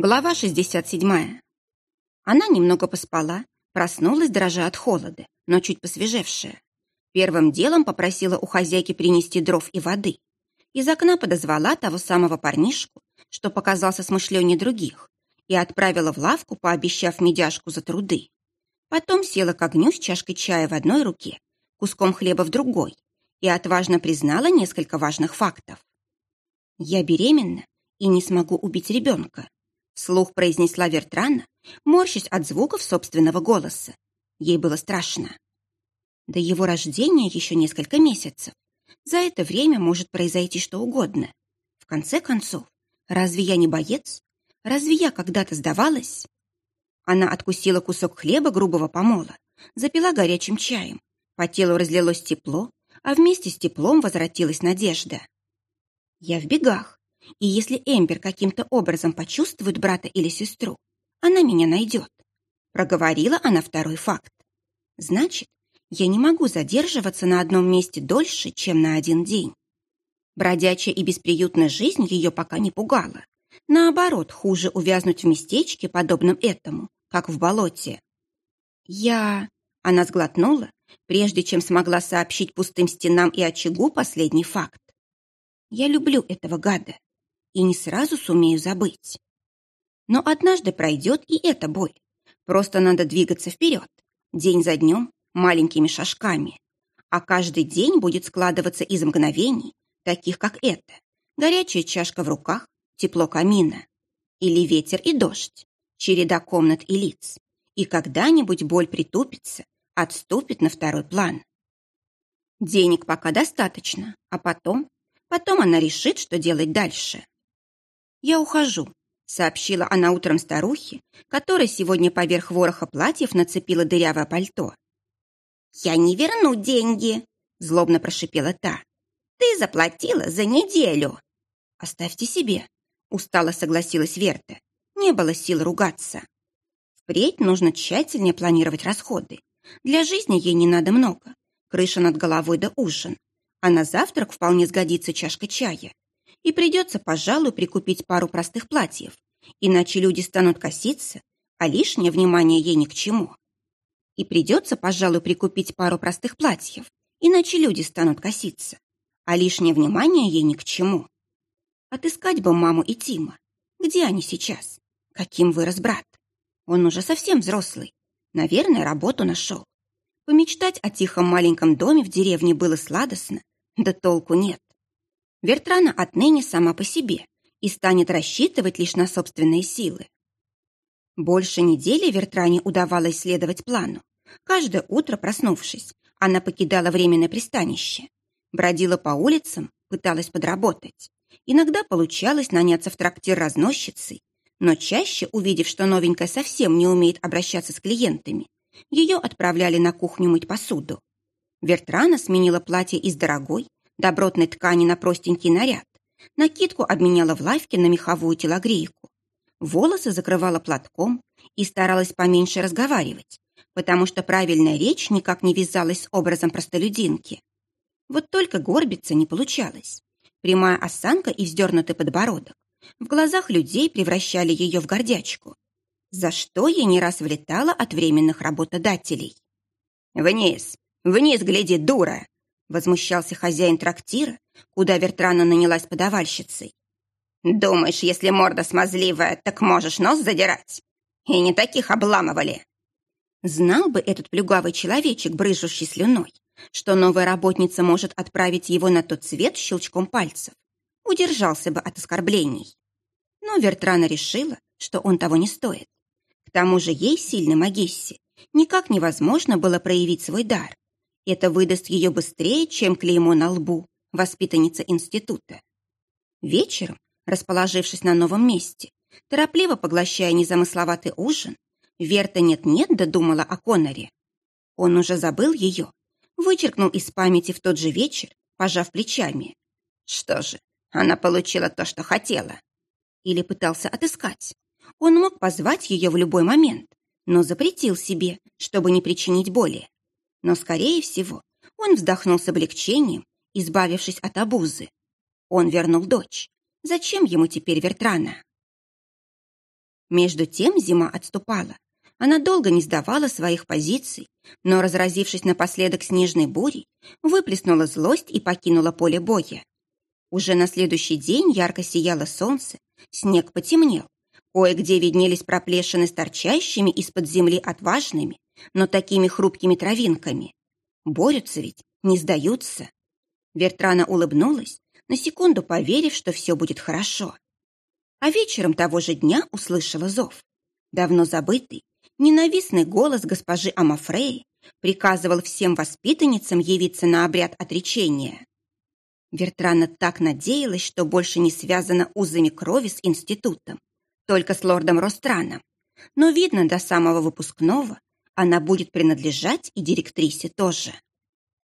Глава 67. Она немного поспала, проснулась, дрожа от холода, но чуть посвежевшая. Первым делом попросила у хозяйки принести дров и воды. Из окна подозвала того самого парнишку, что показался смышленнее других, и отправила в лавку, пообещав медяшку за труды. Потом села к огню с чашкой чая в одной руке, куском хлеба в другой, и отважно признала несколько важных фактов. «Я беременна и не смогу убить ребенка», Слух произнесла Вертрана, морщась от звуков собственного голоса. Ей было страшно. До его рождения еще несколько месяцев. За это время может произойти что угодно. В конце концов, разве я не боец? Разве я когда-то сдавалась? Она откусила кусок хлеба грубого помола, запила горячим чаем. По телу разлилось тепло, а вместе с теплом возвратилась надежда. Я в бегах. И если Эмбер каким-то образом почувствует брата или сестру, она меня найдет. Проговорила она второй факт. Значит, я не могу задерживаться на одном месте дольше, чем на один день. Бродячая и бесприютная жизнь ее пока не пугала. Наоборот, хуже увязнуть в местечке, подобном этому, как в болоте. Я... Она сглотнула, прежде чем смогла сообщить пустым стенам и очагу последний факт. Я люблю этого гада и не сразу сумею забыть. Но однажды пройдет и эта боль. Просто надо двигаться вперед, день за днем, маленькими шажками. А каждый день будет складываться из мгновений, таких как это. Горячая чашка в руках, тепло камина. Или ветер и дождь, череда комнат и лиц. И когда-нибудь боль притупится, отступит на второй план. Денег пока достаточно, а потом, потом она решит, что делать дальше. «Я ухожу», — сообщила она утром старухе, которая сегодня поверх вороха платьев нацепила дырявое пальто. «Я не верну деньги», — злобно прошипела та. «Ты заплатила за неделю». «Оставьте себе», — устало согласилась Верта. Не было сил ругаться. Впредь нужно тщательнее планировать расходы. Для жизни ей не надо много. Крыша над головой да ужин. А на завтрак вполне сгодится чашка чая и придется, пожалуй, прикупить пару простых платьев, иначе люди станут коситься, а лишнее внимание ей ни к чему. И придется, пожалуй, прикупить пару простых платьев, иначе люди станут коситься, а лишнее внимание ей ни к чему. Отыскать бы маму и Тима. Где они сейчас? Каким вырос брат? Он уже совсем взрослый. Наверное, работу нашел. Помечтать о тихом маленьком доме в деревне было сладостно, да толку нет. Вертрана отныне сама по себе и станет рассчитывать лишь на собственные силы. Больше недели Вертране удавалось следовать плану. Каждое утро, проснувшись, она покидала временное пристанище. Бродила по улицам, пыталась подработать. Иногда получалось наняться в трактир разносчицей, но чаще, увидев, что новенькая совсем не умеет обращаться с клиентами, ее отправляли на кухню мыть посуду. Вертрана сменила платье из дорогой, добротной ткани на простенький наряд. Накидку обменяла в лавке на меховую телогрейку. Волосы закрывала платком и старалась поменьше разговаривать, потому что правильная речь никак не вязалась с образом простолюдинки. Вот только горбиться не получалось. Прямая осанка и вздернутый подбородок в глазах людей превращали ее в гордячку, за что ей не раз влетало от временных работодателей. «Вниз! Вниз гляди, дура!» Возмущался хозяин трактира, куда Вертрана нанялась подавальщицей. «Думаешь, если морда смазливая, так можешь нос задирать? И не таких обламывали!» Знал бы этот плюгавый человечек, брыжущий слюной, что новая работница может отправить его на тот свет щелчком пальцев. Удержался бы от оскорблений. Но Вертрана решила, что он того не стоит. К тому же ей, сильной Магессе, никак невозможно было проявить свой дар. Это выдаст ее быстрее, чем клеймо на лбу, воспитанница института. Вечером, расположившись на новом месте, торопливо поглощая незамысловатый ужин, Верта нет-нет додумала о Коноре. Он уже забыл ее, вычеркнул из памяти в тот же вечер, пожав плечами. Что же, она получила то, что хотела. Или пытался отыскать. Он мог позвать ее в любой момент, но запретил себе, чтобы не причинить боли. Но, скорее всего, он вздохнул с облегчением, избавившись от обузы. Он вернул дочь. Зачем ему теперь Вертрана? Между тем зима отступала. Она долго не сдавала своих позиций, но, разразившись напоследок снежной бурей, выплеснула злость и покинула поле боя. Уже на следующий день ярко сияло солнце, снег потемнел. Кое-где виднелись проплешины с торчащими из-под земли отважными, но такими хрупкими травинками. Борются ведь, не сдаются. Вертрана улыбнулась, на секунду поверив, что все будет хорошо. А вечером того же дня услышала зов. Давно забытый, ненавистный голос госпожи Амафреи приказывал всем воспитанницам явиться на обряд отречения. Вертрана так надеялась, что больше не связана узами крови с институтом, только с лордом Ространом. Но, видно, до самого выпускного она будет принадлежать и директрисе тоже.